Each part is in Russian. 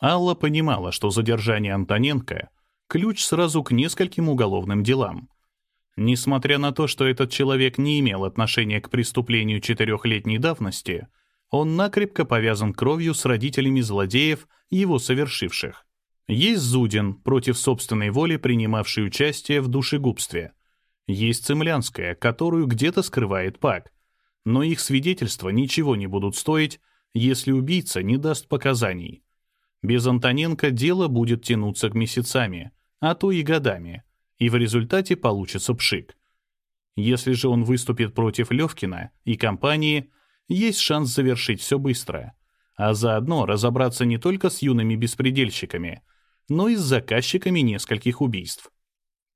Алла понимала, что задержание Антоненко — ключ сразу к нескольким уголовным делам. Несмотря на то, что этот человек не имел отношения к преступлению четырехлетней давности, он накрепко повязан кровью с родителями злодеев, его совершивших. Есть Зудин, против собственной воли принимавший участие в душегубстве. Есть Цемлянская, которую где-то скрывает Пак. Но их свидетельства ничего не будут стоить, если убийца не даст показаний. Без Антоненко дело будет тянуться к месяцами, а то и годами, и в результате получится пшик. Если же он выступит против Левкина и компании, есть шанс завершить все быстро, а заодно разобраться не только с юными беспредельщиками, но и с заказчиками нескольких убийств.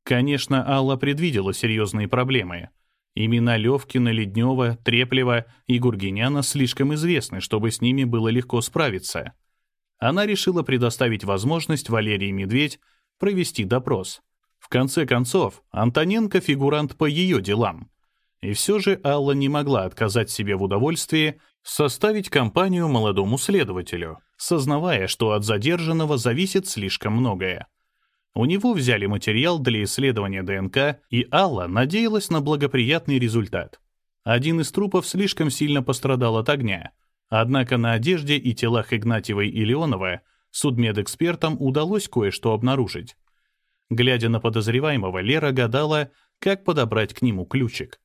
Конечно, Алла предвидела серьезные проблемы. Имена Левкина, Леднева, Треплева и Гургиняна слишком известны, чтобы с ними было легко справиться — она решила предоставить возможность Валерии Медведь провести допрос. В конце концов, Антоненко — фигурант по ее делам. И все же Алла не могла отказать себе в удовольствии составить компанию молодому следователю, сознавая, что от задержанного зависит слишком многое. У него взяли материал для исследования ДНК, и Алла надеялась на благоприятный результат. Один из трупов слишком сильно пострадал от огня, Однако на одежде и телах Игнатьевой и Леонова судмедэкспертам удалось кое-что обнаружить. Глядя на подозреваемого, Лера гадала, как подобрать к нему ключик.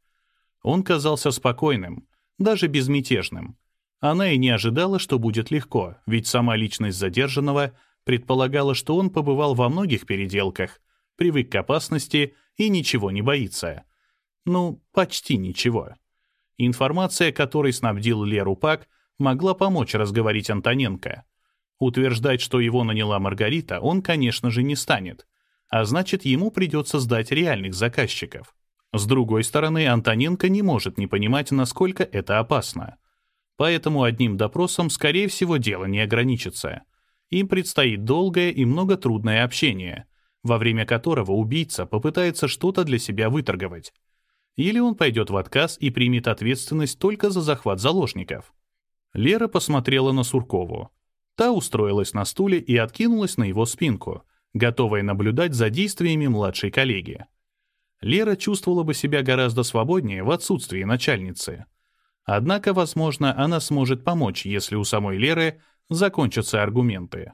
Он казался спокойным, даже безмятежным. Она и не ожидала, что будет легко, ведь сама личность задержанного предполагала, что он побывал во многих переделках, привык к опасности и ничего не боится. Ну, почти ничего. Информация, которой снабдил Леру Пак, могла помочь разговорить Антоненко. Утверждать, что его наняла Маргарита, он, конечно же, не станет, а значит, ему придется сдать реальных заказчиков. С другой стороны, Антоненко не может не понимать, насколько это опасно. Поэтому одним допросом, скорее всего, дело не ограничится. Им предстоит долгое и многотрудное общение, во время которого убийца попытается что-то для себя выторговать. Или он пойдет в отказ и примет ответственность только за захват заложников. Лера посмотрела на Суркову. Та устроилась на стуле и откинулась на его спинку, готовая наблюдать за действиями младшей коллеги. Лера чувствовала бы себя гораздо свободнее в отсутствии начальницы. Однако, возможно, она сможет помочь, если у самой Леры закончатся аргументы.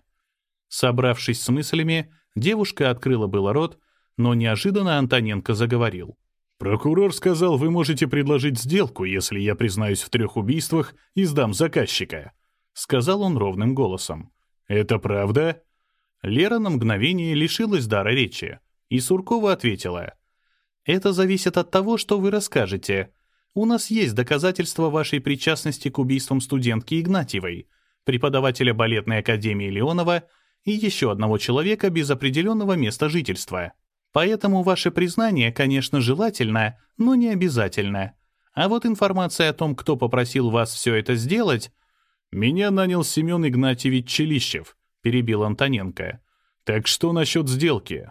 Собравшись с мыслями, девушка открыла было рот, но неожиданно Антоненко заговорил. «Прокурор сказал, вы можете предложить сделку, если я признаюсь в трех убийствах и сдам заказчика», — сказал он ровным голосом. «Это правда?» Лера на мгновение лишилась дара речи, и Суркова ответила. «Это зависит от того, что вы расскажете. У нас есть доказательства вашей причастности к убийствам студентки Игнатьевой, преподавателя балетной академии Леонова и еще одного человека без определенного места жительства. Поэтому ваше признание, конечно, желательно, но не обязательно. А вот информация о том, кто попросил вас все это сделать... «Меня нанял Семен Игнатьевич Челищев», — перебил Антоненко. «Так что насчет сделки?»